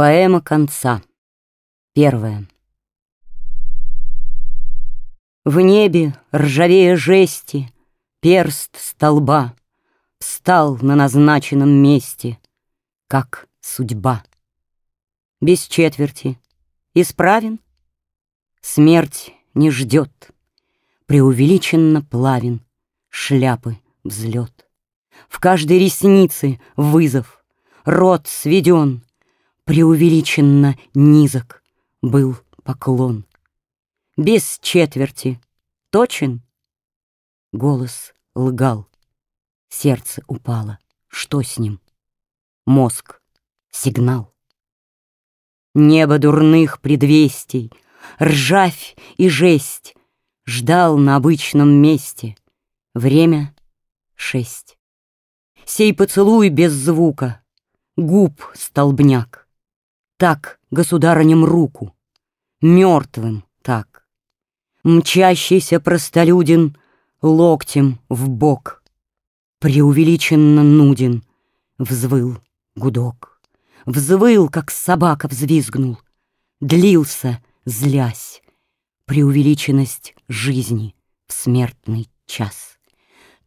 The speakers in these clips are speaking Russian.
Поэма конца. Первая. В небе, ржавея жести, Перст столба Встал на назначенном месте, Как судьба. Без четверти. Исправен? Смерть не ждет. Преувеличенно плавен Шляпы взлет. В каждой реснице вызов, Рот сведен, преувеличенно низок был поклон. Без четверти точен? Голос лгал. Сердце упало. Что с ним? Мозг. Сигнал. Небо дурных предвестий, Ржавь и жесть Ждал на обычном месте. Время шесть. Сей поцелуй без звука, Губ столбняк. Так государыням руку, Мертвым так. Мчащийся простолюдин Локтем в бок. Преувеличенно нуден Взвыл гудок. Взвыл, как собака взвизгнул. Длился, злясь, Преувеличенность жизни В смертный час.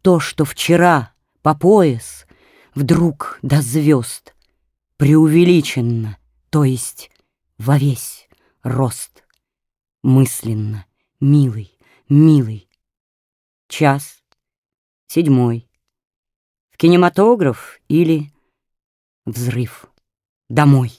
То, что вчера по пояс Вдруг до звезд Преувеличенно то есть во весь рост. Мысленно, милый, милый. Час, седьмой. В кинематограф или взрыв домой.